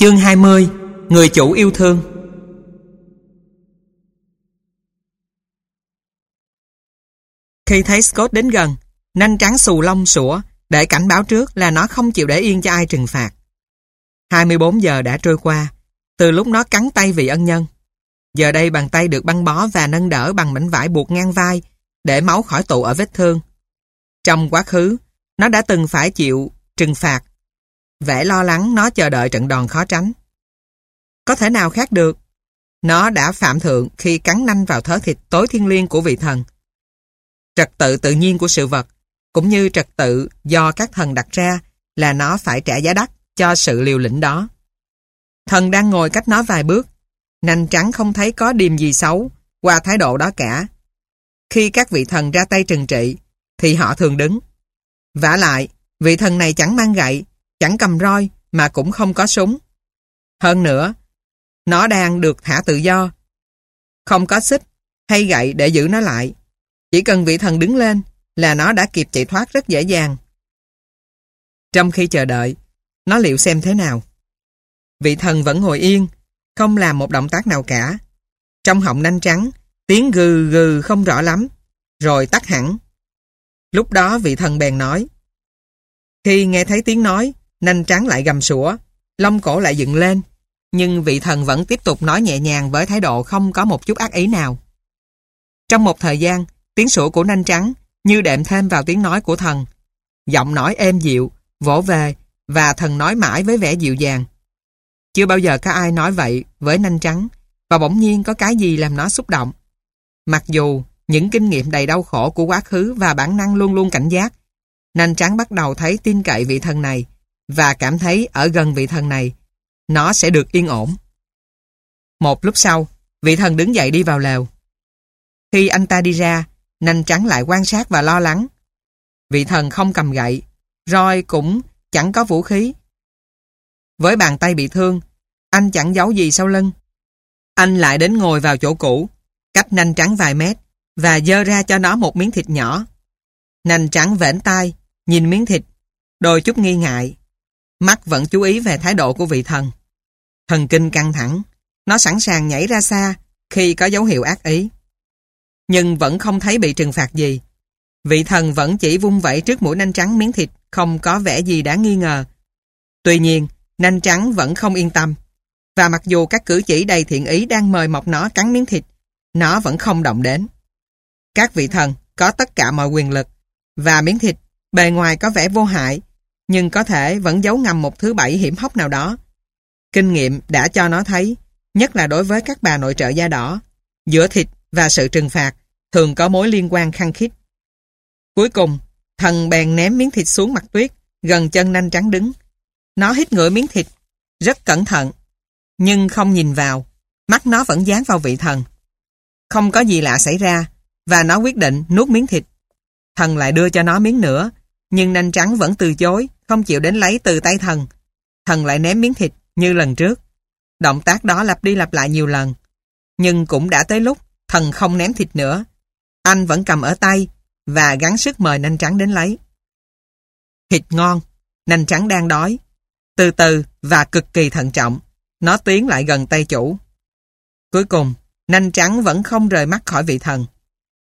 Chương 20 Người chủ yêu thương Khi thấy Scott đến gần, nanh trắng xù lông sủa để cảnh báo trước là nó không chịu để yên cho ai trừng phạt. 24 giờ đã trôi qua, từ lúc nó cắn tay vị ân nhân. Giờ đây bàn tay được băng bó và nâng đỡ bằng mảnh vải buộc ngang vai để máu khỏi tụ ở vết thương. Trong quá khứ, nó đã từng phải chịu trừng phạt Vẻ lo lắng nó chờ đợi trận đòn khó tránh. Có thể nào khác được? Nó đã phạm thượng khi cắn nanh vào thớ thịt tối thiên liêng của vị thần. Trật tự tự nhiên của sự vật, cũng như trật tự do các thần đặt ra là nó phải trả giá đắt cho sự liều lĩnh đó. Thần đang ngồi cách nó vài bước, nanh trắng không thấy có điềm gì xấu qua thái độ đó cả. Khi các vị thần ra tay trừng trị, thì họ thường đứng. vả lại, vị thần này chẳng mang gậy, chẳng cầm roi mà cũng không có súng. Hơn nữa, nó đang được thả tự do. Không có xích hay gậy để giữ nó lại. Chỉ cần vị thần đứng lên là nó đã kịp chạy thoát rất dễ dàng. Trong khi chờ đợi, nó liệu xem thế nào. Vị thần vẫn ngồi yên, không làm một động tác nào cả. Trong họng nanh trắng, tiếng gừ gừ không rõ lắm, rồi tắt hẳn. Lúc đó vị thần bèn nói. Khi nghe thấy tiếng nói, nanh trắng lại gầm sủa, lông cổ lại dựng lên, nhưng vị thần vẫn tiếp tục nói nhẹ nhàng với thái độ không có một chút ác ý nào. Trong một thời gian, tiếng sủa của nanh trắng như đệm thêm vào tiếng nói của thần. Giọng nói êm dịu, vỗ về và thần nói mãi với vẻ dịu dàng. Chưa bao giờ có ai nói vậy với nanh trắng và bỗng nhiên có cái gì làm nó xúc động. Mặc dù những kinh nghiệm đầy đau khổ của quá khứ và bản năng luôn luôn cảnh giác, nanh trắng bắt đầu thấy tin cậy vị thần này và cảm thấy ở gần vị thần này, nó sẽ được yên ổn. Một lúc sau, vị thần đứng dậy đi vào lều. Khi anh ta đi ra, nanh trắng lại quan sát và lo lắng. Vị thần không cầm gậy, roi cũng chẳng có vũ khí. Với bàn tay bị thương, anh chẳng giấu gì sau lưng. Anh lại đến ngồi vào chỗ cũ, cách nanh trắng vài mét, và dơ ra cho nó một miếng thịt nhỏ. Nanh trắng vẽn tay, nhìn miếng thịt, đôi chút nghi ngại. Mắt vẫn chú ý về thái độ của vị thần. Thần kinh căng thẳng, nó sẵn sàng nhảy ra xa khi có dấu hiệu ác ý. Nhưng vẫn không thấy bị trừng phạt gì. Vị thần vẫn chỉ vung vẩy trước mũi nanh trắng miếng thịt không có vẻ gì đáng nghi ngờ. Tuy nhiên, nanh trắng vẫn không yên tâm. Và mặc dù các cử chỉ đầy thiện ý đang mời mọc nó cắn miếng thịt, nó vẫn không động đến. Các vị thần có tất cả mọi quyền lực và miếng thịt bề ngoài có vẻ vô hại nhưng có thể vẫn giấu ngầm một thứ bảy hiểm hóc nào đó. Kinh nghiệm đã cho nó thấy, nhất là đối với các bà nội trợ da đỏ, giữa thịt và sự trừng phạt thường có mối liên quan khăng khít. Cuối cùng, thần bèn ném miếng thịt xuống mặt tuyết, gần chân nanh trắng đứng. Nó hít ngửi miếng thịt, rất cẩn thận, nhưng không nhìn vào, mắt nó vẫn dán vào vị thần. Không có gì lạ xảy ra, và nó quyết định nuốt miếng thịt. Thần lại đưa cho nó miếng nữa, nhưng nanh trắng vẫn từ chối, không chịu đến lấy từ tay thần. Thần lại ném miếng thịt như lần trước. Động tác đó lặp đi lặp lại nhiều lần. Nhưng cũng đã tới lúc thần không ném thịt nữa. Anh vẫn cầm ở tay và gắng sức mời nanh trắng đến lấy. Thịt ngon, nanh trắng đang đói. Từ từ và cực kỳ thận trọng, nó tiến lại gần tay chủ. Cuối cùng, nanh trắng vẫn không rời mắt khỏi vị thần.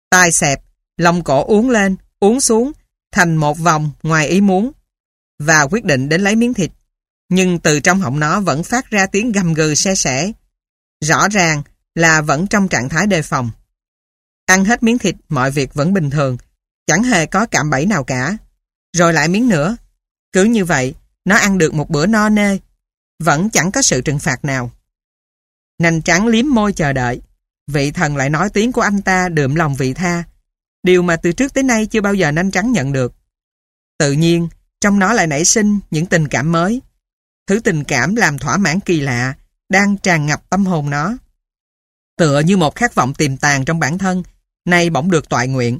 Tai xẹp, lòng cổ uống lên, uống xuống, thành một vòng ngoài ý muốn và quyết định đến lấy miếng thịt. Nhưng từ trong họng nó vẫn phát ra tiếng gầm gừ xe sẻ. Rõ ràng là vẫn trong trạng thái đề phòng. Ăn hết miếng thịt mọi việc vẫn bình thường, chẳng hề có cạm bẫy nào cả. Rồi lại miếng nữa. Cứ như vậy, nó ăn được một bữa no nê, vẫn chẳng có sự trừng phạt nào. Nành trắng liếm môi chờ đợi. Vị thần lại nói tiếng của anh ta đượm lòng vị tha. Điều mà từ trước tới nay chưa bao giờ nanh trắng nhận được. Tự nhiên, trong nó lại nảy sinh những tình cảm mới. Thứ tình cảm làm thỏa mãn kỳ lạ, đang tràn ngập tâm hồn nó. Tựa như một khát vọng tiềm tàng trong bản thân, nay bỗng được toại nguyện.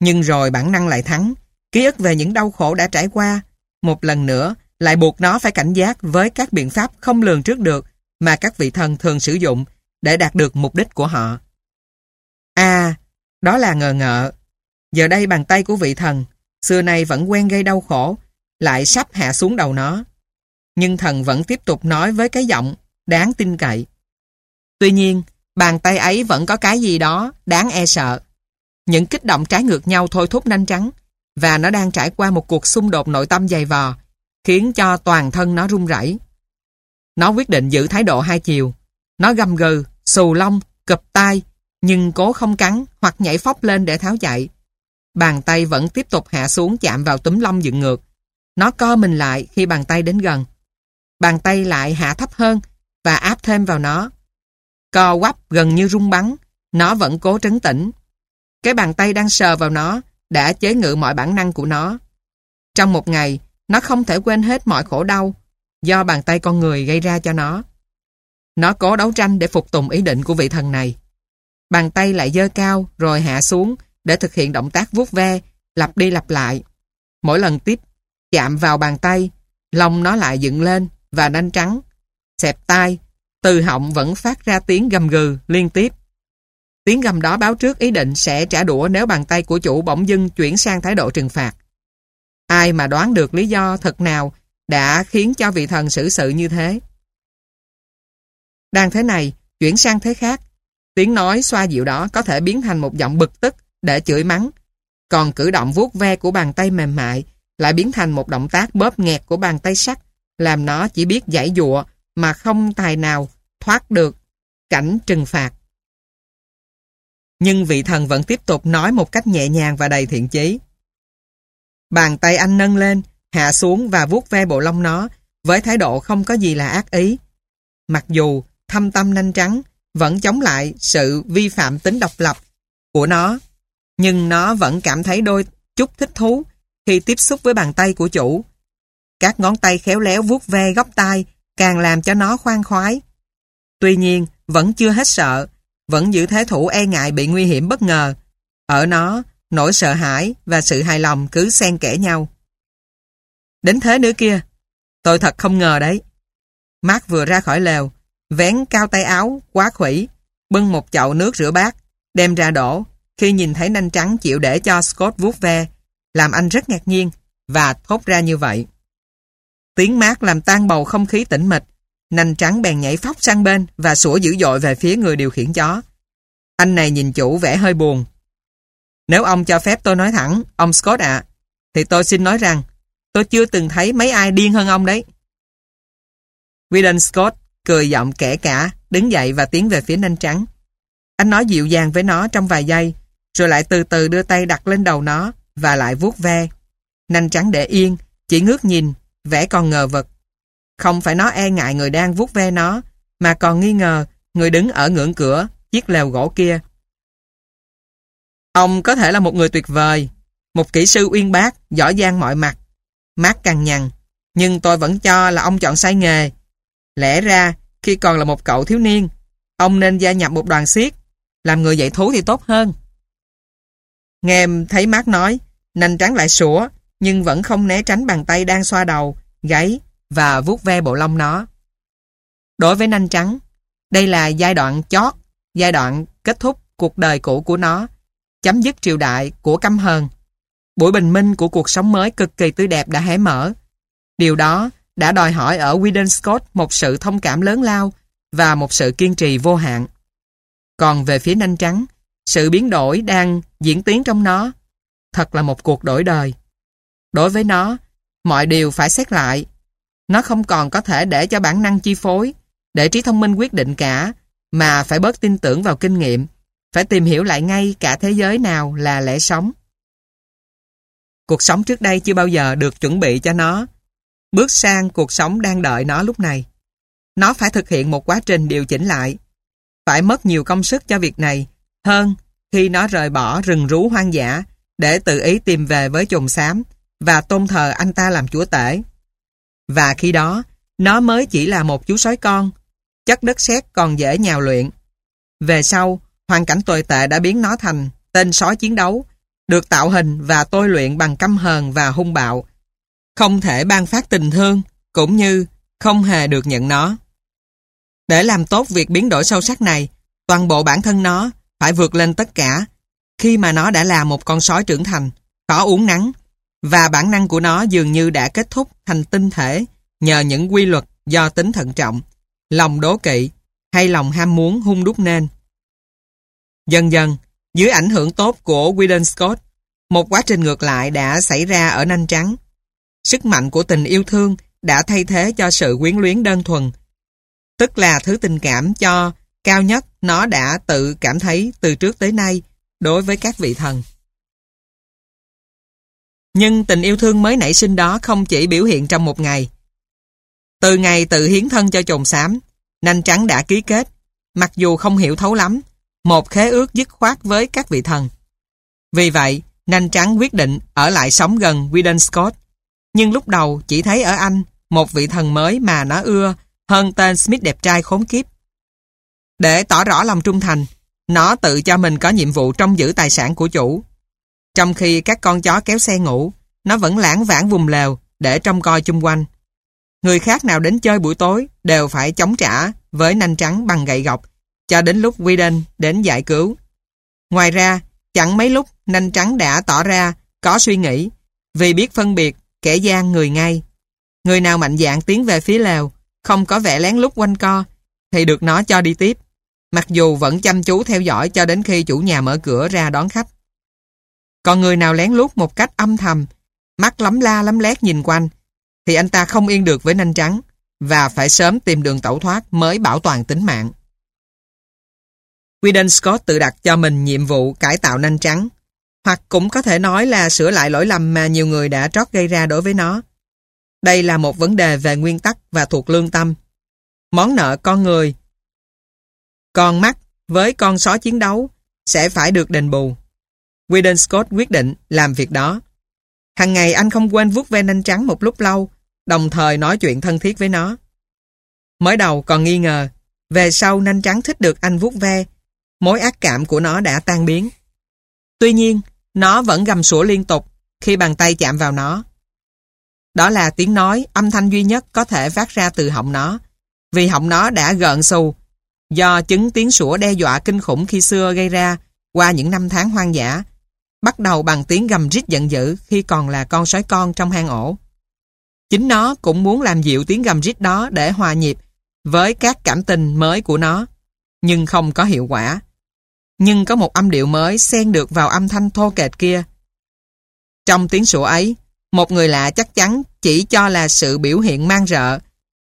Nhưng rồi bản năng lại thắng, ký ức về những đau khổ đã trải qua, một lần nữa lại buộc nó phải cảnh giác với các biện pháp không lường trước được mà các vị thần thường sử dụng để đạt được mục đích của họ. À, đó là ngờ ngợ. Giờ đây bàn tay của vị thần xưa nay vẫn quen gây đau khổ, lại sắp hạ xuống đầu nó. nhưng thần vẫn tiếp tục nói với cái giọng đáng tin cậy. Tuy nhiên, bàn tay ấy vẫn có cái gì đó đáng e sợ. Những kích động trái ngược nhau thôi thúc nanh trắng và nó đang trải qua một cuộc xung đột nội tâm dày vò khiến cho toàn thân nó run rẩy. Nó quyết định giữ thái độ hai chiều. Nó gầm gừ, xù lông, cụp tai nhưng cố không cắn hoặc nhảy phóc lên để tháo chạy. Bàn tay vẫn tiếp tục hạ xuống chạm vào túm lông dựng ngược. Nó co mình lại khi bàn tay đến gần. Bàn tay lại hạ thấp hơn và áp thêm vào nó. Co quắp gần như rung bắn, nó vẫn cố trấn tĩnh. Cái bàn tay đang sờ vào nó đã chế ngự mọi bản năng của nó. Trong một ngày, nó không thể quên hết mọi khổ đau do bàn tay con người gây ra cho nó. Nó cố đấu tranh để phục tùng ý định của vị thần này. Bàn tay lại dơ cao rồi hạ xuống để thực hiện động tác vuốt ve, lặp đi lặp lại. Mỗi lần tiếp chạm vào bàn tay, lông nó lại dựng lên và nanh trắng, xẹp tai, từ họng vẫn phát ra tiếng gầm gừ liên tiếp. Tiếng gầm đó báo trước ý định sẽ trả đũa nếu bàn tay của chủ bỗng dưng chuyển sang thái độ trừng phạt. Ai mà đoán được lý do thật nào đã khiến cho vị thần xử sự như thế? Đang thế này, chuyển sang thế khác, tiếng nói xoa dịu đó có thể biến thành một giọng bực tức để chửi mắng. Còn cử động vuốt ve của bàn tay mềm mại lại biến thành một động tác bóp nghẹt của bàn tay sắt, làm nó chỉ biết giải dụa mà không tài nào thoát được cảnh trừng phạt. Nhưng vị thần vẫn tiếp tục nói một cách nhẹ nhàng và đầy thiện chí. Bàn tay anh nâng lên, hạ xuống và vuốt ve bộ lông nó với thái độ không có gì là ác ý. Mặc dù thâm tâm nanh trắng vẫn chống lại sự vi phạm tính độc lập của nó, nhưng nó vẫn cảm thấy đôi chút thích thú khi tiếp xúc với bàn tay của chủ. Các ngón tay khéo léo vuốt ve góc tai càng làm cho nó khoan khoái. Tuy nhiên, vẫn chưa hết sợ, vẫn giữ thế thủ e ngại bị nguy hiểm bất ngờ. Ở nó, nỗi sợ hãi và sự hài lòng cứ xen kẽ nhau. Đến thế nữa kia, tôi thật không ngờ đấy. Mark vừa ra khỏi lều, vén cao tay áo, quá khủy, bưng một chậu nước rửa bát, đem ra đổ, khi nhìn thấy nanh trắng chịu để cho Scott vuốt ve, làm anh rất ngạc nhiên và thốt ra như vậy. Tiếng mát làm tan bầu không khí tĩnh mịch, nanh trắng bèn nhảy phóc sang bên và sủa dữ dội về phía người điều khiển chó. Anh này nhìn chủ vẻ hơi buồn. Nếu ông cho phép tôi nói thẳng, ông Scott ạ, thì tôi xin nói rằng tôi chưa từng thấy mấy ai điên hơn ông đấy. Whedon Scott cười giọng kẻ cả, đứng dậy và tiến về phía nanh trắng. Anh nói dịu dàng với nó trong vài giây, rồi lại từ từ đưa tay đặt lên đầu nó và lại vuốt ve. Nanh trắng để yên, chỉ ngước nhìn, vẻ còn ngờ vật, Không phải nó e ngại người đang vuốt ve nó, mà còn nghi ngờ người đứng ở ngưỡng cửa chiếc lều gỗ kia. Ông có thể là một người tuyệt vời, một kỹ sư uyên bác, giỏi giang mọi mặt. Mát cằn nhằn, nhưng tôi vẫn cho là ông chọn sai nghề. Lẽ ra, khi còn là một cậu thiếu niên, ông nên gia nhập một đoàn siết, làm người dạy thú thì tốt hơn. Nghe thấy Mát nói, nành trắng lại sủa, nhưng vẫn không né tránh bàn tay đang xoa đầu, gáy và vuốt ve bộ lông nó. Đối với nanh trắng, đây là giai đoạn chót, giai đoạn kết thúc cuộc đời cũ của nó, chấm dứt triều đại của căm hờn. Buổi bình minh của cuộc sống mới cực kỳ tươi đẹp đã hé mở. Điều đó đã đòi hỏi ở Whedon Scott một sự thông cảm lớn lao và một sự kiên trì vô hạn. Còn về phía nanh trắng, sự biến đổi đang diễn tiến trong nó. Thật là một cuộc đổi đời. Đối với nó, mọi điều phải xét lại. Nó không còn có thể để cho bản năng chi phối, để trí thông minh quyết định cả, mà phải bớt tin tưởng vào kinh nghiệm, phải tìm hiểu lại ngay cả thế giới nào là lẽ sống. Cuộc sống trước đây chưa bao giờ được chuẩn bị cho nó. Bước sang cuộc sống đang đợi nó lúc này. Nó phải thực hiện một quá trình điều chỉnh lại. Phải mất nhiều công sức cho việc này hơn khi nó rời bỏ rừng rú hoang dã để tự ý tìm về với chồng xám và tôn thờ anh ta làm chúa tể. Và khi đó, nó mới chỉ là một chú sói con, chất đất sét còn dễ nhào luyện. Về sau, hoàn cảnh tồi tệ đã biến nó thành tên sói chiến đấu, được tạo hình và tôi luyện bằng căm hờn và hung bạo. Không thể ban phát tình thương, cũng như không hề được nhận nó. Để làm tốt việc biến đổi sâu sắc này, toàn bộ bản thân nó phải vượt lên tất cả khi mà nó đã là một con sói trưởng thành, khó uống nắng và bản năng của nó dường như đã kết thúc thành tinh thể nhờ những quy luật do tính thận trọng, lòng đố kỵ hay lòng ham muốn hung đúc nên. Dần dần, dưới ảnh hưởng tốt của Whedon Scott, một quá trình ngược lại đã xảy ra ở nanh trắng. Sức mạnh của tình yêu thương đã thay thế cho sự quyến luyến đơn thuần, tức là thứ tình cảm cho cao nhất nó đã tự cảm thấy từ trước tới nay đối với các vị thần. Nhưng tình yêu thương mới nảy sinh đó không chỉ biểu hiện trong một ngày. Từ ngày tự hiến thân cho chồn xám, nanh trắng đã ký kết, mặc dù không hiểu thấu lắm, một khế ước dứt khoát với các vị thần. Vì vậy, nanh trắng quyết định ở lại sống gần Whedon Scott, nhưng lúc đầu chỉ thấy ở anh một vị thần mới mà nó ưa hơn tên Smith đẹp trai khốn kiếp. Để tỏ rõ lòng trung thành, nó tự cho mình có nhiệm vụ trông giữ tài sản của chủ. Trong khi các con chó kéo xe ngủ, nó vẫn lãng vãng vùng lều để trông coi chung quanh. Người khác nào đến chơi buổi tối đều phải chống trả với nanh trắng bằng gậy gọc cho đến lúc Whedon đến giải cứu. Ngoài ra, chẳng mấy lúc nanh trắng đã tỏ ra có suy nghĩ vì biết phân biệt kẻ gian người ngay. Người nào mạnh dạn tiến về phía lều không có vẻ lén lút quanh co thì được nó cho đi tiếp mặc dù vẫn chăm chú theo dõi cho đến khi chủ nhà mở cửa ra đón khách. Còn người nào lén lút một cách âm thầm, mắt lắm la lắm lét nhìn quanh, thì anh ta không yên được với nanh trắng và phải sớm tìm đường tẩu thoát mới bảo toàn tính mạng. Whedon Scott tự đặt cho mình nhiệm vụ cải tạo nanh trắng, hoặc cũng có thể nói là sửa lại lỗi lầm mà nhiều người đã trót gây ra đối với nó. Đây là một vấn đề về nguyên tắc và thuộc lương tâm. Món nợ con người con mắt với con sói chiến đấu sẽ phải được đền bù. Whedon Scott quyết định làm việc đó. Hằng ngày anh không quên vuốt ve nanh trắng một lúc lâu, đồng thời nói chuyện thân thiết với nó. Mới đầu còn nghi ngờ, về sau nanh trắng thích được anh vuốt ve, mối ác cảm của nó đã tan biến. Tuy nhiên, nó vẫn gầm sủa liên tục khi bàn tay chạm vào nó. Đó là tiếng nói, âm thanh duy nhất có thể phát ra từ họng nó, vì họng nó đã gợn xù do chứng tiếng sủa đe dọa kinh khủng khi xưa gây ra qua những năm tháng hoang dã, bắt đầu bằng tiếng gầm rít giận dữ khi còn là con sói con trong hang ổ. Chính nó cũng muốn làm dịu tiếng gầm rít đó để hòa nhịp với các cảm tình mới của nó, nhưng không có hiệu quả. Nhưng có một âm điệu mới xen được vào âm thanh thô kệch kia. Trong tiếng sủa ấy, một người lạ chắc chắn chỉ cho là sự biểu hiện mang rợ,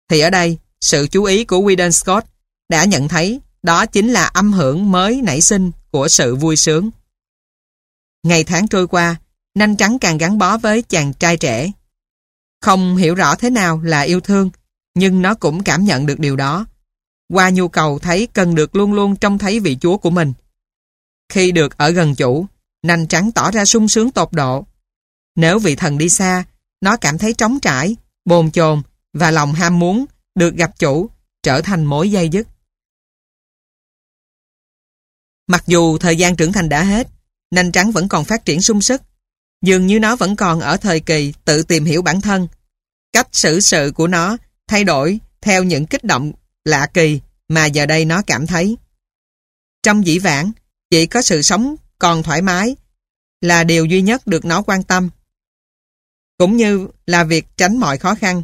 thì ở đây, sự chú ý của Whedon Scott đã nhận thấy đó chính là âm hưởng mới nảy sinh của sự vui sướng. Ngày tháng trôi qua, nanh trắng càng gắn bó với chàng trai trẻ. Không hiểu rõ thế nào là yêu thương, nhưng nó cũng cảm nhận được điều đó. Qua nhu cầu thấy cần được luôn luôn trông thấy vị chúa của mình. Khi được ở gần chủ, nanh trắng tỏ ra sung sướng tột độ. Nếu vị thần đi xa, nó cảm thấy trống trải, bồn chồn và lòng ham muốn được gặp chủ trở thành mối dây dứt. Mặc dù thời gian trưởng thành đã hết, nanh trắng vẫn còn phát triển sung sức. Dường như nó vẫn còn ở thời kỳ tự tìm hiểu bản thân. Cách xử sự của nó thay đổi theo những kích động lạ kỳ mà giờ đây nó cảm thấy. Trong dĩ vãng, chỉ có sự sống còn thoải mái là điều duy nhất được nó quan tâm. Cũng như là việc tránh mọi khó khăn.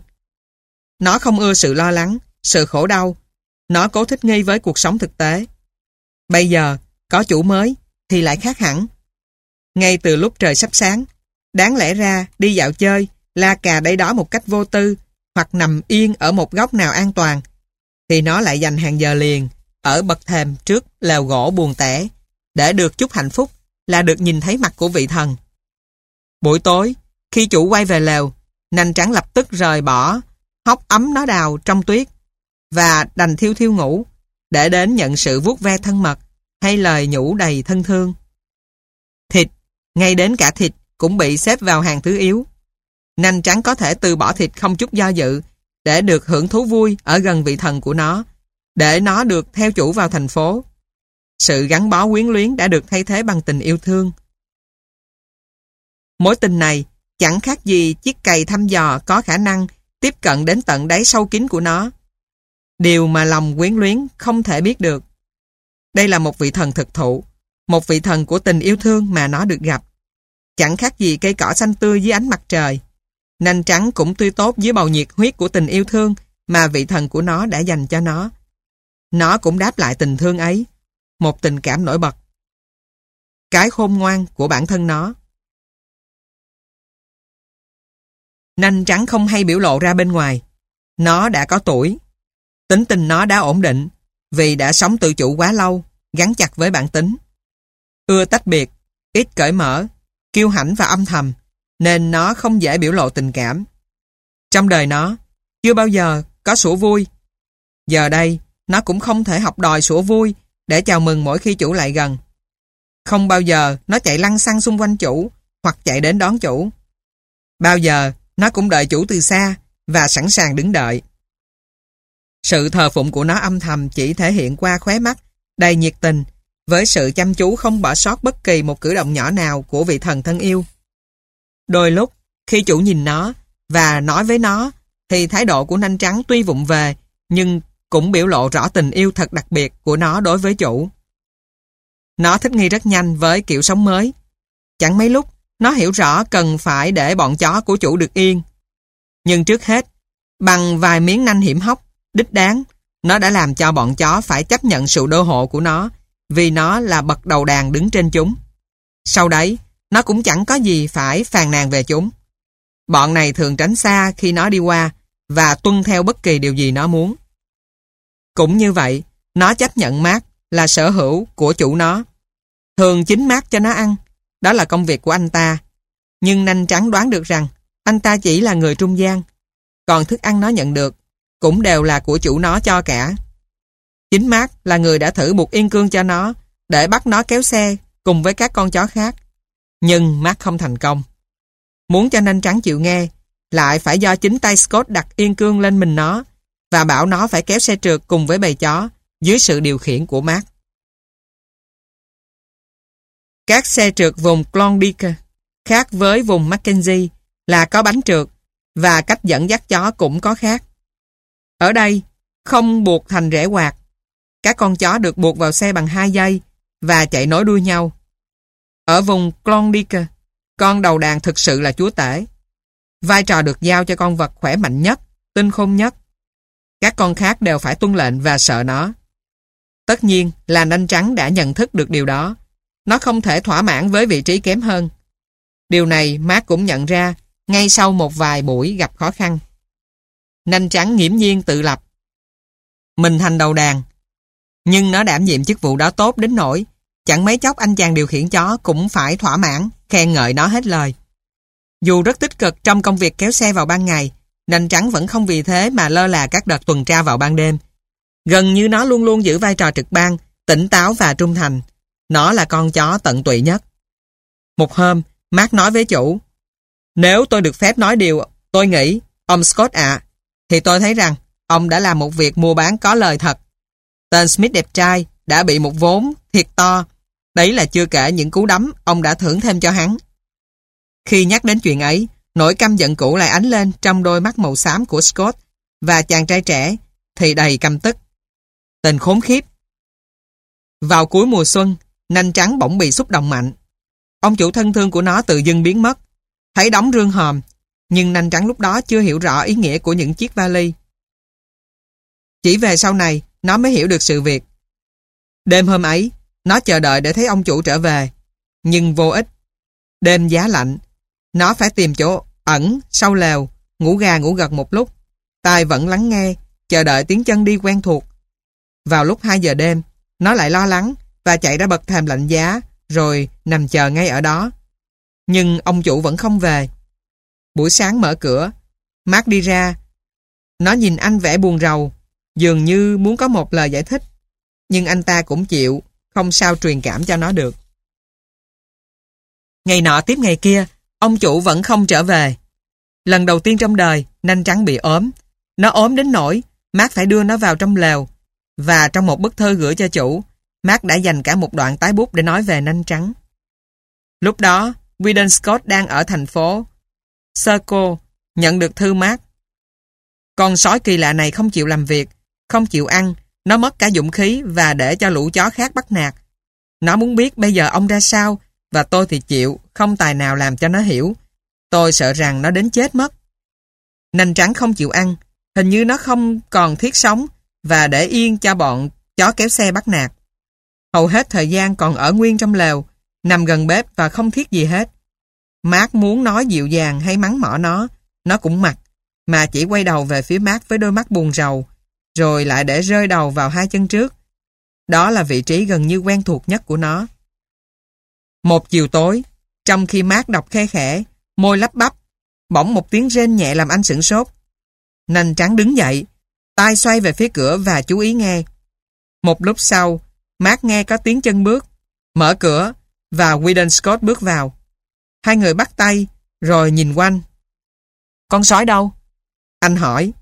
Nó không ưa sự lo lắng, sự khổ đau. Nó cố thích nghi với cuộc sống thực tế. Bây giờ, có chủ mới thì lại khác hẳn. Ngay từ lúc trời sắp sáng, đáng lẽ ra đi dạo chơi, la cà đây đó một cách vô tư hoặc nằm yên ở một góc nào an toàn thì nó lại dành hàng giờ liền ở bậc thềm trước lều gỗ buồn tẻ để được chút hạnh phúc là được nhìn thấy mặt của vị thần. Buổi tối, khi chủ quay về lều, nành trắng lập tức rời bỏ hóc ấm nó đào trong tuyết và đành thiêu thiêu ngủ để đến nhận sự vuốt ve thân mật hay lời nhủ đầy thân thương. Thịt, ngay đến cả thịt cũng bị xếp vào hàng thứ yếu. Nanh trắng có thể từ bỏ thịt không chút do dự để được hưởng thú vui ở gần vị thần của nó, để nó được theo chủ vào thành phố. Sự gắn bó quyến luyến đã được thay thế bằng tình yêu thương. Mối tình này chẳng khác gì chiếc cày thăm dò có khả năng tiếp cận đến tận đáy sâu kín của nó. Điều mà lòng quyến luyến không thể biết được. Đây là một vị thần thực thụ, một vị thần của tình yêu thương mà nó được gặp. Chẳng khác gì cây cỏ xanh tươi dưới ánh mặt trời. Nanh trắng cũng tươi tốt dưới bầu nhiệt huyết của tình yêu thương mà vị thần của nó đã dành cho nó. Nó cũng đáp lại tình thương ấy, một tình cảm nổi bật. Cái khôn ngoan của bản thân nó. Nanh trắng không hay biểu lộ ra bên ngoài. Nó đã có tuổi. Tính tình nó đã ổn định vì đã sống tự chủ quá lâu, gắn chặt với bản tính. Ưa tách biệt, ít cởi mở, kiêu hãnh và âm thầm, nên nó không dễ biểu lộ tình cảm. Trong đời nó, chưa bao giờ có sủa vui. Giờ đây, nó cũng không thể học đòi sủa vui để chào mừng mỗi khi chủ lại gần. Không bao giờ nó chạy lăn xăng xung quanh chủ hoặc chạy đến đón chủ. Bao giờ nó cũng đợi chủ từ xa và sẵn sàng đứng đợi. Sự thờ phụng của nó âm thầm chỉ thể hiện qua khóe mắt đầy nhiệt tình với sự chăm chú không bỏ sót bất kỳ một cử động nhỏ nào của vị thần thân yêu. Đôi lúc, khi chủ nhìn nó và nói với nó, thì thái độ của nanh trắng tuy vụng về, nhưng cũng biểu lộ rõ tình yêu thật đặc biệt của nó đối với chủ. Nó thích nghi rất nhanh với kiểu sống mới. Chẳng mấy lúc, nó hiểu rõ cần phải để bọn chó của chủ được yên. Nhưng trước hết, bằng vài miếng nanh hiểm hóc, đích đáng, nó đã làm cho bọn chó phải chấp nhận sự đô hộ của nó vì nó là bậc đầu đàn đứng trên chúng. Sau đấy, nó cũng chẳng có gì phải phàn nàn về chúng. Bọn này thường tránh xa khi nó đi qua và tuân theo bất kỳ điều gì nó muốn. Cũng như vậy, nó chấp nhận mát là sở hữu của chủ nó. Thường chính mát cho nó ăn, đó là công việc của anh ta. Nhưng nanh trắng đoán được rằng anh ta chỉ là người trung gian. Còn thức ăn nó nhận được cũng đều là của chủ nó cho cả. Chính mát là người đã thử buộc yên cương cho nó, để bắt nó kéo xe cùng với các con chó khác. Nhưng mát không thành công. Muốn cho nanh trắng chịu nghe, lại phải do chính tay Scott đặt yên cương lên mình nó và bảo nó phải kéo xe trượt cùng với bầy chó dưới sự điều khiển của mát. Các xe trượt vùng Klondike khác với vùng Mackenzie là có bánh trượt và cách dẫn dắt chó cũng có khác. Ở đây, không buộc thành rễ quạt. Các con chó được buộc vào xe bằng hai dây và chạy nối đuôi nhau. Ở vùng Klondike, con đầu đàn thực sự là chúa tể. Vai trò được giao cho con vật khỏe mạnh nhất, tinh khôn nhất. Các con khác đều phải tuân lệnh và sợ nó. Tất nhiên là nanh trắng đã nhận thức được điều đó. Nó không thể thỏa mãn với vị trí kém hơn. Điều này Mark cũng nhận ra ngay sau một vài buổi gặp khó khăn. Nanh trắng nghiễm nhiên tự lập. Mình thành đầu đàn. Nhưng nó đảm nhiệm chức vụ đó tốt đến nỗi chẳng mấy chốc anh chàng điều khiển chó cũng phải thỏa mãn, khen ngợi nó hết lời. Dù rất tích cực trong công việc kéo xe vào ban ngày, nanh trắng vẫn không vì thế mà lơ là các đợt tuần tra vào ban đêm. Gần như nó luôn luôn giữ vai trò trực ban, tỉnh táo và trung thành. Nó là con chó tận tụy nhất. Một hôm, Mark nói với chủ, Nếu tôi được phép nói điều, tôi nghĩ, ông Scott ạ, thì tôi thấy rằng ông đã làm một việc mua bán có lời thật. Tên Smith đẹp trai đã bị một vốn thiệt to. Đấy là chưa kể những cú đấm ông đã thưởng thêm cho hắn. Khi nhắc đến chuyện ấy, nỗi căm giận cũ lại ánh lên trong đôi mắt màu xám của Scott và chàng trai trẻ thì đầy căm tức. Tình khốn khiếp. Vào cuối mùa xuân, nanh trắng bỗng bị xúc động mạnh. Ông chủ thân thương của nó tự dưng biến mất. Thấy đóng rương hòm, nhưng nanh trắng lúc đó chưa hiểu rõ ý nghĩa của những chiếc vali. Chỉ về sau này, nó mới hiểu được sự việc. Đêm hôm ấy, nó chờ đợi để thấy ông chủ trở về, nhưng vô ích. Đêm giá lạnh, nó phải tìm chỗ ẩn, sau lều, ngủ gà ngủ gật một lúc. Tai vẫn lắng nghe, chờ đợi tiếng chân đi quen thuộc. Vào lúc 2 giờ đêm, nó lại lo lắng và chạy ra bậc thềm lạnh giá, rồi nằm chờ ngay ở đó. Nhưng ông chủ vẫn không về. Buổi sáng mở cửa, Mark đi ra. Nó nhìn anh vẻ buồn rầu, dường như muốn có một lời giải thích. Nhưng anh ta cũng chịu, không sao truyền cảm cho nó được. Ngày nọ tiếp ngày kia, ông chủ vẫn không trở về. Lần đầu tiên trong đời, nanh trắng bị ốm. Nó ốm đến nỗi, Mark phải đưa nó vào trong lều. Và trong một bức thư gửi cho chủ, Mark đã dành cả một đoạn tái bút để nói về nanh trắng. Lúc đó, Whedon Scott đang ở thành phố Circle, nhận được thư mát. Con sói kỳ lạ này không chịu làm việc, không chịu ăn, nó mất cả dũng khí và để cho lũ chó khác bắt nạt. Nó muốn biết bây giờ ông ra sao và tôi thì chịu, không tài nào làm cho nó hiểu. Tôi sợ rằng nó đến chết mất Nành trắng không chịu ăn, hình như nó không còn thiết sống và để yên cho bọn chó kéo xe bắt nạt. Hầu hết thời gian còn ở nguyên trong lều, nằm gần bếp và không thiết gì hết. Mark muốn nói dịu dàng hay mắng mỏ nó, nó cũng mặc, mà chỉ quay đầu về phía Mark với đôi mắt buồn rầu, rồi lại để rơi đầu vào hai chân trước. Đó là vị trí gần như quen thuộc nhất của nó. Một chiều tối, trong khi Mark đọc khe khẽ, môi lắp bắp, bỗng một tiếng rên nhẹ làm anh sửng sốt. Nành trắng đứng dậy, tay xoay về phía cửa và chú ý nghe. Một lúc sau, Mark nghe có tiếng chân bước, mở cửa và Whedon Scott bước vào. Hai người bắt tay, rồi nhìn quanh. Con sói đâu? Anh hỏi.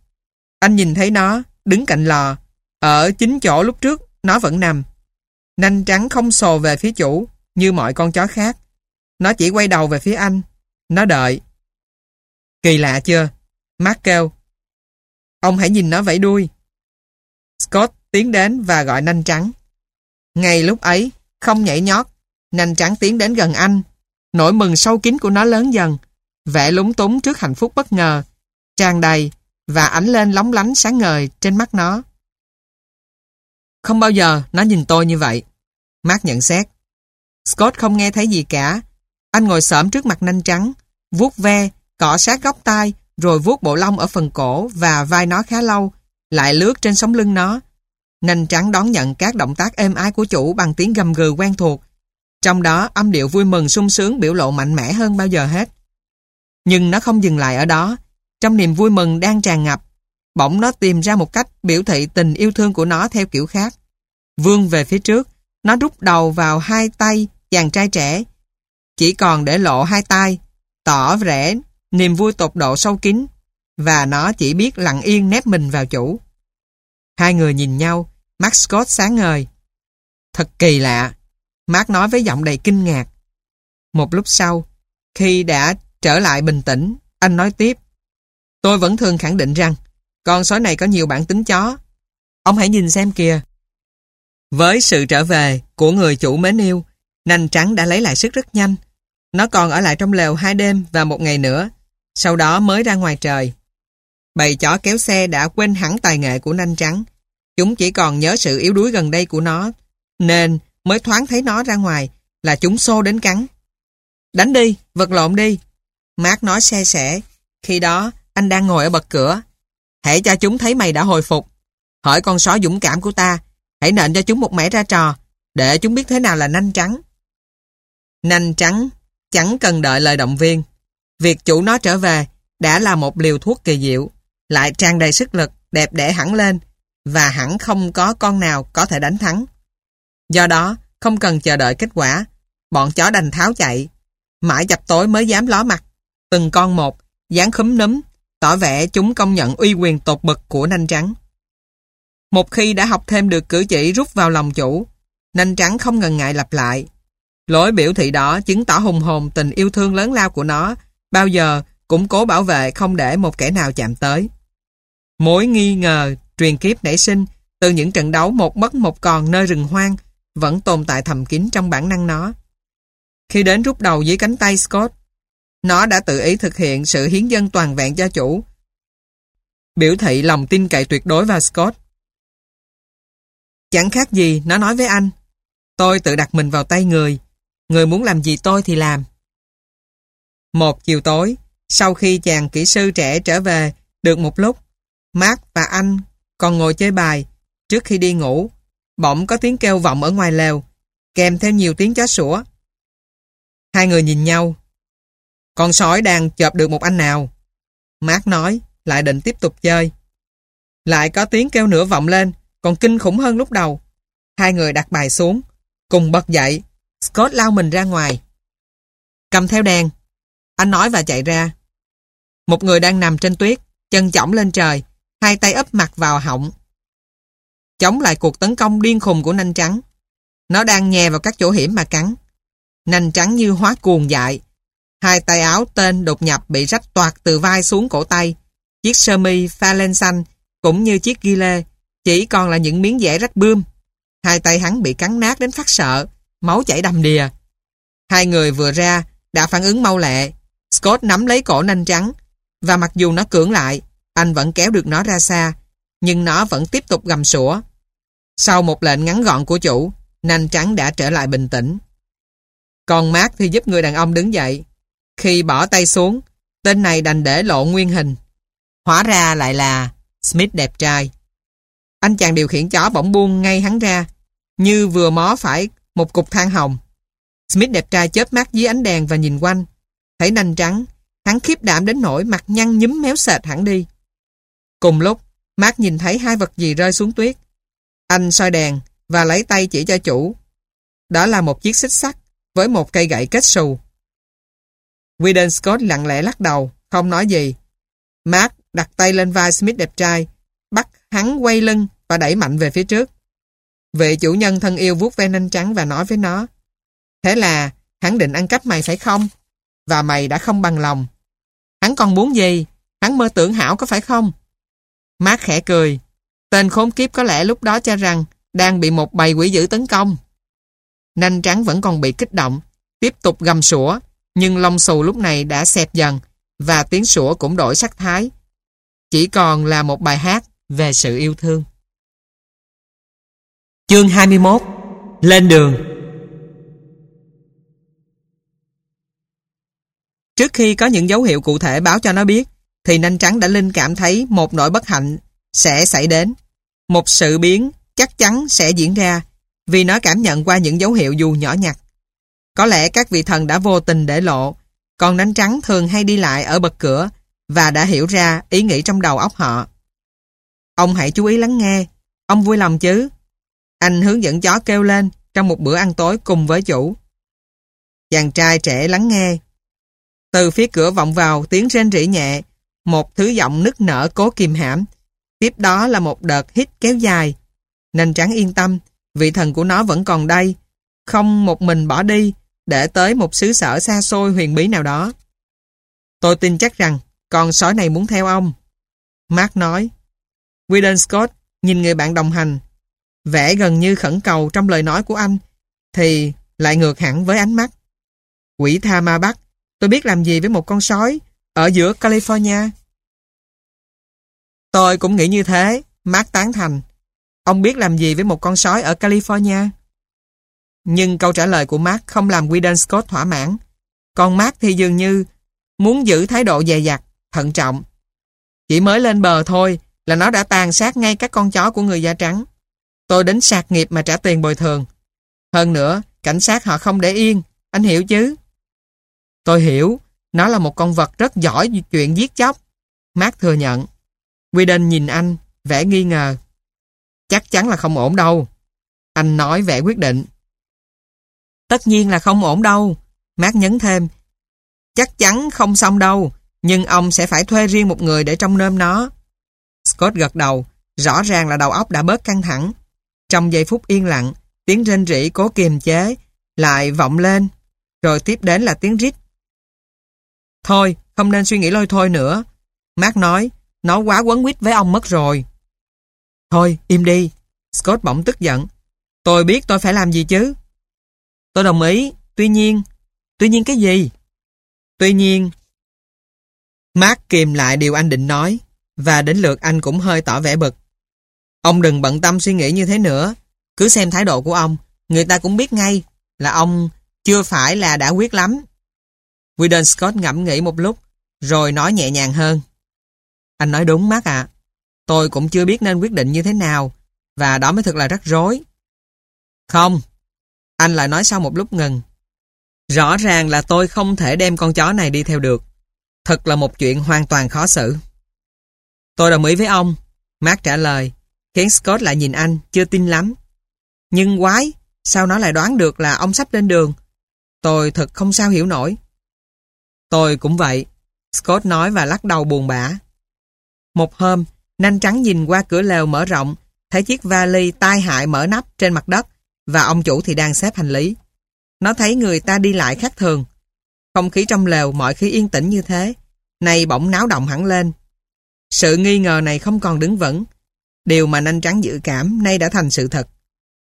Anh nhìn thấy nó, đứng cạnh lò. Ở chính chỗ lúc trước, nó vẫn nằm. Nanh trắng không sồ về phía chủ, như mọi con chó khác. Nó chỉ quay đầu về phía anh. Nó đợi. Kỳ lạ chưa? Mark kêu. Ông hãy nhìn nó vẫy đuôi. Scott tiến đến và gọi nanh trắng. Ngay lúc ấy, không nhảy nhót, nanh trắng tiến đến gần anh. Nỗi mừng sâu kín của nó lớn dần, vẻ lúng túng trước hạnh phúc bất ngờ, tràn đầy và ánh lên lóng lánh sáng ngời trên mắt nó. Không bao giờ nó nhìn tôi như vậy. Mark nhận xét. Scott không nghe thấy gì cả. Anh ngồi sởm trước mặt nanh trắng, vuốt ve, cọ sát góc tai, rồi vuốt bộ lông ở phần cổ và vai nó khá lâu, lại lướt trên sống lưng nó. Nanh trắng đón nhận các động tác êm ái của chủ bằng tiếng gầm gừ quen thuộc. Trong đó âm điệu vui mừng sung sướng biểu lộ mạnh mẽ hơn bao giờ hết. Nhưng nó không dừng lại ở đó. Trong niềm vui mừng đang tràn ngập, bỗng nó tìm ra một cách biểu thị tình yêu thương của nó theo kiểu khác. Vươn về phía trước, nó rút đầu vào hai tay chàng trai trẻ. Chỉ còn để lộ hai tay, tỏ rẽ niềm vui tột độ sâu kín và nó chỉ biết lặng yên nép mình vào chủ. Hai người nhìn nhau, Max Scott sáng ngời. Thật kỳ lạ, Mark nói với giọng đầy kinh ngạc. Một lúc sau, khi đã trở lại bình tĩnh, anh nói tiếp. Tôi vẫn thường khẳng định rằng, con sói này có nhiều bản tính chó. Ông hãy nhìn xem kìa. Với sự trở về của người chủ mến yêu, nành trắng đã lấy lại sức rất nhanh. Nó còn ở lại trong lều hai đêm và một ngày nữa, sau đó mới ra ngoài trời. Bầy chó kéo xe đã quên hẳn tài nghệ của nanh trắng. Chúng chỉ còn nhớ sự yếu đuối gần đây của nó, nên mới thoáng thấy nó ra ngoài là chúng xô đến cắn. Đánh đi, vật lộn đi. Mark nói xe sẻ. Khi đó, anh đang ngồi ở bậc cửa. Hãy cho chúng thấy mày đã hồi phục. Hỏi con sói dũng cảm của ta. Hãy nện cho chúng một mẻ ra trò, để chúng biết thế nào là nanh trắng. Nanh trắng chẳng cần đợi lời động viên. Việc chủ nó trở về đã là một liều thuốc kỳ diệu, lại tràn đầy sức lực, đẹp đẽ hẳn lên, và hẳn không có con nào có thể đánh thắng. Do đó, không cần chờ đợi kết quả, bọn chó đành tháo chạy. Mãi chập tối mới dám ló mặt. Từng con một, dáng khúm núm, tỏ vẻ chúng công nhận uy quyền tột bực của nanh trắng. Một khi đã học thêm được cử chỉ rút vào lòng chủ, nanh trắng không ngần ngại lặp lại. Lối biểu thị đó chứng tỏ hùng hồn tình yêu thương lớn lao của nó, bao giờ cũng cố bảo vệ không để một kẻ nào chạm tới. Mối nghi ngờ, truyền kiếp nảy sinh từ những trận đấu một mất một còn nơi rừng hoang vẫn tồn tại thầm kín trong bản năng nó. Khi đến rút đầu dưới cánh tay Scott, nó đã tự ý thực hiện sự hiến dân toàn vẹn cho chủ, biểu thị lòng tin cậy tuyệt đối vào Scott. Chẳng khác gì nó nói với anh, tôi tự đặt mình vào tay người, người muốn làm gì tôi thì làm. Một chiều tối, sau khi chàng kỹ sư trẻ trở về được một lúc, Mark và anh còn ngồi chơi bài trước khi đi ngủ Bỗng có tiếng kêu vọng ở ngoài lều, kèm theo nhiều tiếng chó sủa. Hai người nhìn nhau. Con sói đang chộp được một anh nào. Mark nói, lại định tiếp tục chơi. Lại có tiếng kêu nữa vọng lên, còn kinh khủng hơn lúc đầu. Hai người đặt bài xuống, cùng bật dậy. Scott lao mình ra ngoài. Cầm theo đèn. Anh nói và chạy ra. Một người đang nằm trên tuyết, chân chỏng lên trời, hai tay ấp mặt vào họng, chống lại cuộc tấn công điên khùng của nanh trắng. Nó đang nhè vào các chỗ hiểm mà cắn. Nanh trắng như hóa cuồng dại. Hai tay áo tên đột nhập bị rách toạc từ vai xuống cổ tay. Chiếc sơ mi pha lên xanh cũng như chiếc ghi lê chỉ còn là những miếng dẻ rách bươm. Hai tay hắn bị cắn nát đến phát sợ, máu chảy đầm đìa. Hai người vừa ra đã phản ứng mau lẹ. Scott nắm lấy cổ nanh trắng, Và mặc dù nó cưỡng lại, anh vẫn kéo được nó ra xa, nhưng nó vẫn tiếp tục gầm sủa. Sau một lệnh ngắn gọn của chủ, nanh trắng đã trở lại bình tĩnh. Còn Mark thì giúp người đàn ông đứng dậy. Khi bỏ tay xuống, tên này đành để lộ nguyên hình. Hóa ra lại là Smith đẹp trai. Anh chàng điều khiển chó bỗng buông ngay hắn ra, như vừa mó phải một cục than hồng. Smith đẹp trai chớp mắt dưới ánh đèn và nhìn quanh. Thấy nanh trắng, hắn khiếp đảm đến nỗi mặt nhăn nhúm méo sệt hẳn đi. Cùng lúc, Mark nhìn thấy hai vật gì rơi xuống tuyết. Anh soi đèn và lấy tay chỉ cho chủ. Đó là một chiếc xích sắt với một cây gậy kết xù. Whedon Scott lặng lẽ lắc đầu, không nói gì. Mark đặt tay lên vai Smith đẹp trai, bắt hắn quay lưng và đẩy mạnh về phía trước. Vị chủ nhân thân yêu vuốt ve nanh trắng và nói với nó Thế là hắn định ăn cắp mày phải không? Và mày đã không bằng lòng. Hắn còn muốn gì? Hắn mơ tưởng hảo có phải không? Mark khẽ cười. Tên khốn kiếp có lẽ lúc đó cho rằng đang bị một bầy quỷ dữ tấn công. Nanh trắng vẫn còn bị kích động, tiếp tục gầm sủa, nhưng lông xù lúc này đã xẹp dần và tiếng sủa cũng đổi sắc thái. Chỉ còn là một bài hát về sự yêu thương. Chương 21 Lên đường Trước khi có những dấu hiệu cụ thể báo cho nó biết, thì nanh trắng đã linh cảm thấy một nỗi bất hạnh sẽ xảy đến. Một sự biến chắc chắn sẽ diễn ra vì nó cảm nhận qua những dấu hiệu dù nhỏ nhặt. Có lẽ các vị thần đã vô tình để lộ, còn nanh trắng thường hay đi lại ở bậc cửa và đã hiểu ra ý nghĩ trong đầu óc họ. Ông hãy chú ý lắng nghe, ông vui lòng chứ. Anh hướng dẫn chó kêu lên trong một bữa ăn tối cùng với chủ. Chàng trai trẻ lắng nghe. Từ phía cửa vọng vào tiếng rên rỉ nhẹ, một thứ giọng nức nở cố kìm hãm. Tiếp đó là một đợt hít kéo dài. Nên trắng yên tâm, vị thần của nó vẫn còn đây, không một mình bỏ đi, để tới một xứ sở xa xôi huyền bí nào đó. Tôi tin chắc rằng con sói này muốn theo ông. Mark nói. Whedon Scott nhìn người bạn đồng hành, vẻ gần như khẩn cầu trong lời nói của anh, thì lại ngược hẳn với ánh mắt. Quỷ tha ma bắt, tôi biết làm gì với một con sói ở giữa California. Tôi cũng nghĩ như thế, Mark tán thành. Ông biết làm gì với một con sói ở California? Nhưng câu trả lời của Mark không làm Whedon Scott thỏa mãn. Còn Mark thì dường như muốn giữ thái độ dè dặt, thận trọng. Chỉ mới lên bờ thôi là nó đã tàn sát ngay các con chó của người da trắng. Tôi đến sạc nghiệp mà trả tiền bồi thường. Hơn nữa, cảnh sát họ không để yên, anh hiểu chứ? Tôi hiểu, nó là một con vật rất giỏi chuyện giết chóc. Mark thừa nhận. Whedon nhìn anh, vẻ nghi ngờ. Chắc chắn là không ổn đâu. Anh nói vẻ quyết định. Tất nhiên là không ổn đâu. Mark nhấn thêm. Chắc chắn không xong đâu, nhưng ông sẽ phải thuê riêng một người để trông nơm nó. Scott gật đầu, rõ ràng là đầu óc đã bớt căng thẳng. Trong giây phút yên lặng, tiếng rên rỉ cố kiềm chế, lại vọng lên, rồi tiếp đến là tiếng rít. Thôi, không nên suy nghĩ lôi thôi nữa. Mark nói, nó quá quấn quýt với ông mất rồi. Thôi, im đi. Scott bỗng tức giận. Tôi biết tôi phải làm gì chứ. Tôi đồng ý, tuy nhiên... Tuy nhiên cái gì? Tuy nhiên... Mark kìm lại điều anh định nói, và đến lượt anh cũng hơi tỏ vẻ bực. Ông đừng bận tâm suy nghĩ như thế nữa. Cứ xem thái độ của ông, người ta cũng biết ngay là ông chưa phải là đã quyết lắm. Whedon Scott ngẫm nghĩ một lúc, rồi nói nhẹ nhàng hơn. Anh nói đúng Mark ạ. Tôi cũng chưa biết nên quyết định như thế nào, và đó mới thực là rắc rối. Không, anh lại nói sau một lúc ngừng. Rõ ràng là tôi không thể đem con chó này đi theo được. Thật là một chuyện hoàn toàn khó xử. Tôi đồng ý với ông. Mark trả lời, khiến Scott lại nhìn anh, chưa tin lắm. Nhưng quái, sao nó lại đoán được là ông sắp lên đường? Tôi thật không sao hiểu nổi. Tôi cũng vậy, Scott nói và lắc đầu buồn bã. Một hôm, nanh trắng nhìn qua cửa lều mở rộng, thấy chiếc vali tai hại mở nắp trên mặt đất và ông chủ thì đang xếp hành lý. Nó thấy người ta đi lại khác thường. Không khí trong lều mọi khi yên tĩnh như thế, nay bỗng náo động hẳn lên. Sự nghi ngờ này không còn đứng vững. Điều mà nanh trắng dự cảm nay đã thành sự thật.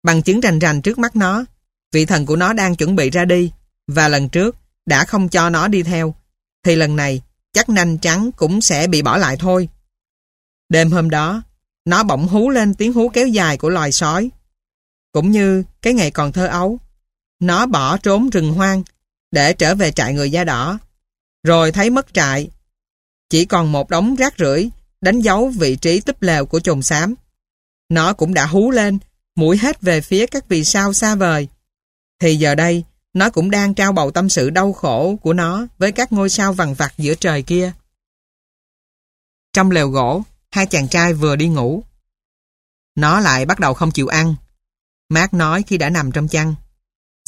Bằng chứng rành rành trước mắt nó, vị thần của nó đang chuẩn bị ra đi, và lần trước đã không cho nó đi theo, thì lần này chắc nanh trắng cũng sẽ bị bỏ lại thôi. Đêm hôm đó, nó bỗng hú lên tiếng hú kéo dài của loài sói. Cũng như cái ngày còn thơ ấu, nó bỏ trốn rừng hoang để trở về trại người da đỏ. Rồi thấy mất trại. Chỉ còn một đống rác rưởi đánh dấu vị trí túp lều của chồn xám. Nó cũng đã hú lên, mũi hết về phía các vì sao xa vời. Thì giờ đây, nó cũng đang trao bầu tâm sự đau khổ của nó với các ngôi sao vằn vặt giữa trời kia. Trong lều gỗ, hai chàng trai vừa đi ngủ. Nó lại bắt đầu không chịu ăn. Mark nói khi đã nằm trong chăn.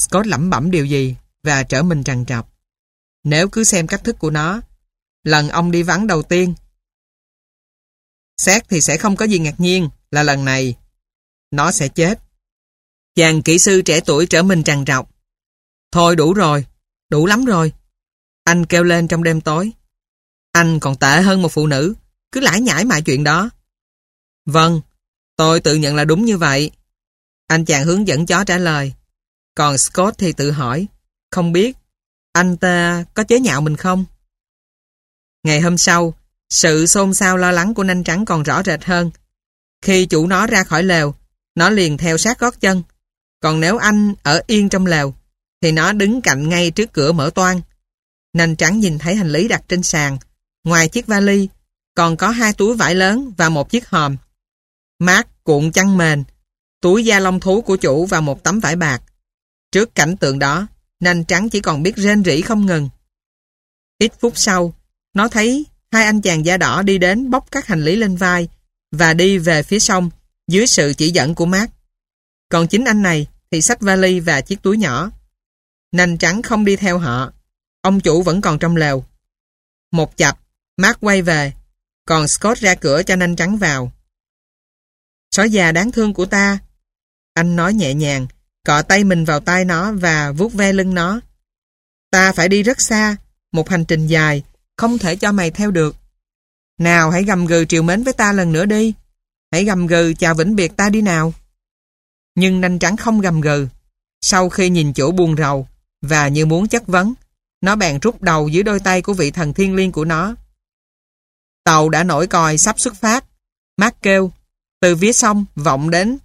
Scott lẩm bẩm điều gì và trở mình trằn trọc. Nếu cứ xem cách thức của nó, lần ông đi vắng đầu tiên, xét thì sẽ không có gì ngạc nhiên là lần này nó sẽ chết. Chàng kỹ sư trẻ tuổi trở mình trằn trọc. Thôi đủ rồi, đủ lắm rồi. Anh kêu lên trong đêm tối. Anh còn tệ hơn một phụ nữ, cứ lải nhải mãi chuyện đó. Vâng, tôi tự nhận là đúng như vậy. Anh chàng hướng dẫn chó trả lời. Còn Scott thì tự hỏi, không biết, anh ta có chế nhạo mình không? Ngày hôm sau, sự xôn xao lo lắng của nanh trắng còn rõ rệt hơn. Khi chủ nó ra khỏi lều, nó liền theo sát gót chân. Còn nếu anh ở yên trong lều, thì nó đứng cạnh ngay trước cửa mở toan. Nành trắng nhìn thấy hành lý đặt trên sàn. Ngoài chiếc vali, còn có hai túi vải lớn và một chiếc hòm. Mát cuộn chăn mền, túi da lông thú của chủ và một tấm vải bạc. Trước cảnh tượng đó, Nành trắng chỉ còn biết rên rỉ không ngừng. Ít phút sau, nó thấy hai anh chàng da đỏ đi đến bóc các hành lý lên vai và đi về phía sông dưới sự chỉ dẫn của mát. Còn chính anh này thì xách vali và chiếc túi nhỏ. Nành trắng không đi theo họ. Ông chủ vẫn còn trong lều. Một chập, Mark quay về, còn Scott ra cửa cho nanh trắng vào. Sói già đáng thương của ta. Anh nói nhẹ nhàng, cọ tay mình vào tay nó và vuốt ve lưng nó. Ta phải đi rất xa, một hành trình dài, không thể cho mày theo được. Nào hãy gầm gừ triều mến với ta lần nữa đi. Hãy gầm gừ chào vĩnh biệt ta đi nào. Nhưng nanh trắng không gầm gừ. Sau khi nhìn chỗ buồn rầu và như muốn chất vấn, nó bèn rút đầu dưới đôi tay của vị thần thiên liêng của nó. Tàu đã nổi còi sắp xuất phát. Mát kêu, từ phía sông vọng đến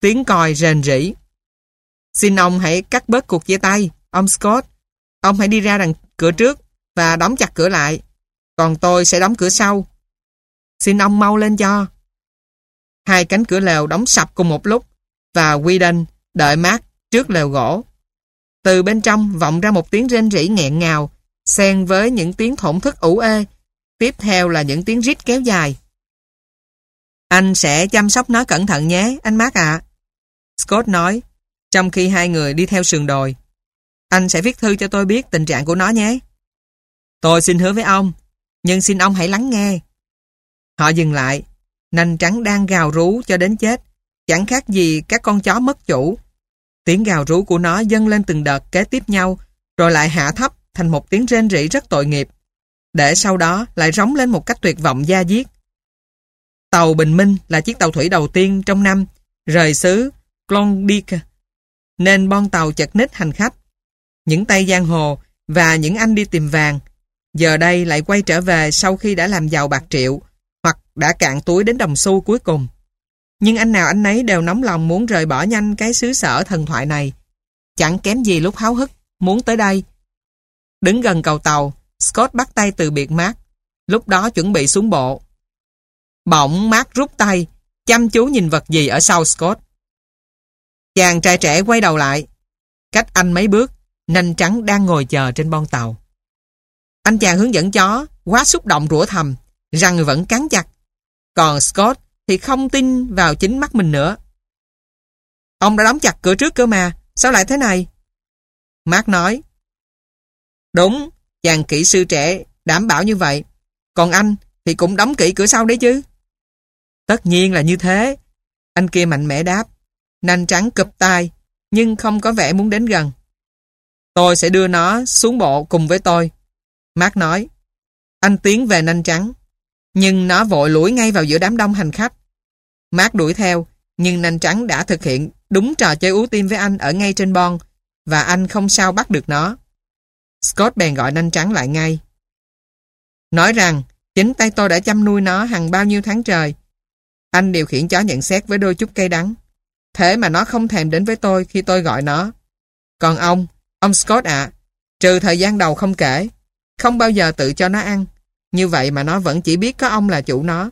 tiếng còi rền rỉ. Xin ông hãy cắt bớt cuộc chia tay, ông Scott. Ông hãy đi ra đằng cửa trước và đóng chặt cửa lại. Còn tôi sẽ đóng cửa sau. Xin ông mau lên cho. Hai cánh cửa lều đóng sập cùng một lúc và Whedon đợi mát trước lều gỗ. Từ bên trong vọng ra một tiếng rên rỉ nghẹn ngào xen với những tiếng thổn thức ủ ê. Tiếp theo là những tiếng rít kéo dài. Anh sẽ chăm sóc nó cẩn thận nhé, anh Mark ạ. Scott nói, trong khi hai người đi theo sườn đồi. Anh sẽ viết thư cho tôi biết tình trạng của nó nhé. Tôi xin hứa với ông, nhưng xin ông hãy lắng nghe. Họ dừng lại, nành trắng đang gào rú cho đến chết, chẳng khác gì các con chó mất chủ. Tiếng gào rú của nó dâng lên từng đợt kế tiếp nhau, rồi lại hạ thấp thành một tiếng rên rỉ rất tội nghiệp, để sau đó lại rống lên một cách tuyệt vọng da diết. Tàu Bình Minh là chiếc tàu thủy đầu tiên trong năm rời xứ Klondike, nên bon tàu chật ních hành khách. Những tay giang hồ và những anh đi tìm vàng giờ đây lại quay trở về sau khi đã làm giàu bạc triệu hoặc đã cạn túi đến đồng xu cuối cùng. Nhưng anh nào anh nấy đều nóng lòng muốn rời bỏ nhanh cái xứ sở thần thoại này. Chẳng kém gì lúc háo hức, muốn tới đây. Đứng gần cầu tàu, Scott bắt tay từ biệt Mark, lúc đó chuẩn bị xuống bộ. Bỗng Mark rút tay, chăm chú nhìn vật gì ở sau Scott. Chàng trai trẻ quay đầu lại. Cách anh mấy bước, nanh trắng đang ngồi chờ trên bon tàu. Anh chàng hướng dẫn chó, quá xúc động rủa thầm, răng vẫn cắn chặt. Còn Scott thì không tin vào chính mắt mình nữa. Ông đã đóng chặt cửa trước cơ mà, sao lại thế này? Mark nói, Đúng, chàng kỹ sư trẻ đảm bảo như vậy. Còn anh thì cũng đóng kỹ cửa sau đấy chứ. Tất nhiên là như thế. Anh kia mạnh mẽ đáp. Nanh trắng cụp tai, nhưng không có vẻ muốn đến gần. Tôi sẽ đưa nó xuống bộ cùng với tôi. Mark nói. Anh tiến về nanh trắng. Nhưng nó vội lủi ngay vào giữa đám đông hành khách. Mark đuổi theo, nhưng nanh trắng đã thực hiện đúng trò chơi ú tim với anh ở ngay trên bon, và anh không sao bắt được nó. Scott bèn gọi nanh trắng lại ngay. Nói rằng chính tay tôi đã chăm nuôi nó hàng bao nhiêu tháng trời. Anh điều khiển chó nhận xét với đôi chút cây đắng. Thế mà nó không thèm đến với tôi khi tôi gọi nó. Còn ông, ông Scott ạ, trừ thời gian đầu không kể, không bao giờ tự cho nó ăn. Như vậy mà nó vẫn chỉ biết có ông là chủ nó.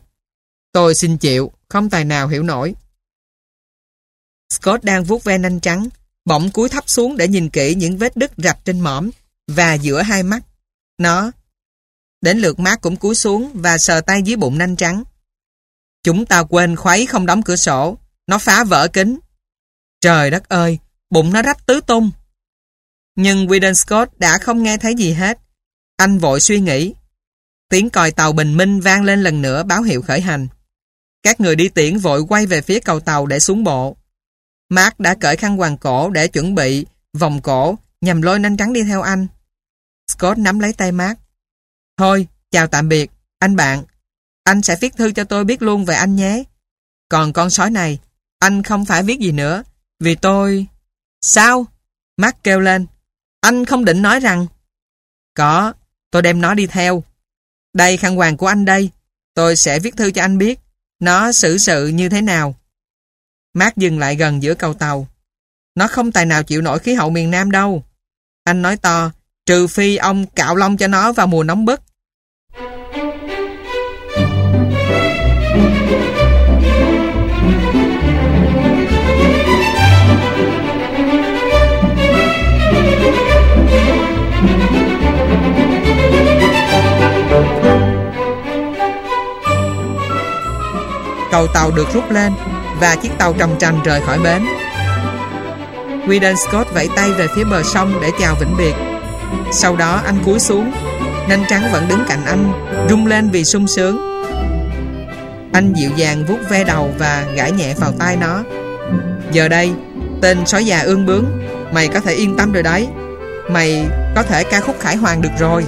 Tôi xin chịu, không tài nào hiểu nổi. Scott đang vuốt ve nanh trắng, bỗng cúi thấp xuống để nhìn kỹ những vết đứt rạch trên mõm và giữa hai mắt. Nó. Đến lượt mát cũng cúi xuống và sờ tay dưới bụng nanh trắng. Chúng ta quên khuấy không đóng cửa sổ. Nó phá vỡ kính. Trời đất ơi, bụng nó rách tứ tung. Nhưng Whedon Scott đã không nghe thấy gì hết. Anh vội suy nghĩ. Tiếng còi tàu bình minh vang lên lần nữa báo hiệu khởi hành. Các người đi tiễn vội quay về phía cầu tàu để xuống bộ. Mark đã cởi khăn quàng cổ để chuẩn bị vòng cổ nhằm lôi nanh trắng đi theo anh. Scott nắm lấy tay Mark. Thôi, chào tạm biệt, anh bạn. Anh sẽ viết thư cho tôi biết luôn về anh nhé. Còn con sói này, anh không phải viết gì nữa, vì tôi... Sao? Mark kêu lên. Anh không định nói rằng... Có, tôi đem nó đi theo. Đây khăn hoàng của anh đây. Tôi sẽ viết thư cho anh biết. Nó xử sự như thế nào. Mark dừng lại gần giữa cầu tàu. Nó không tài nào chịu nổi khí hậu miền Nam đâu. Anh nói to, trừ phi ông cạo lông cho nó vào mùa nóng bức. Cầu tàu được rút lên và chiếc tàu trầm trành rời khỏi bến. Whedon Scott vẫy tay về phía bờ sông để chào vĩnh biệt. Sau đó anh cúi xuống, nanh trắng vẫn đứng cạnh anh, rung lên vì sung sướng. Anh dịu dàng vuốt ve đầu và gãi nhẹ vào tai nó. Giờ đây, tên sói già ương bướng, mày có thể yên tâm rồi đấy. Mày có thể ca khúc khải hoàng được rồi.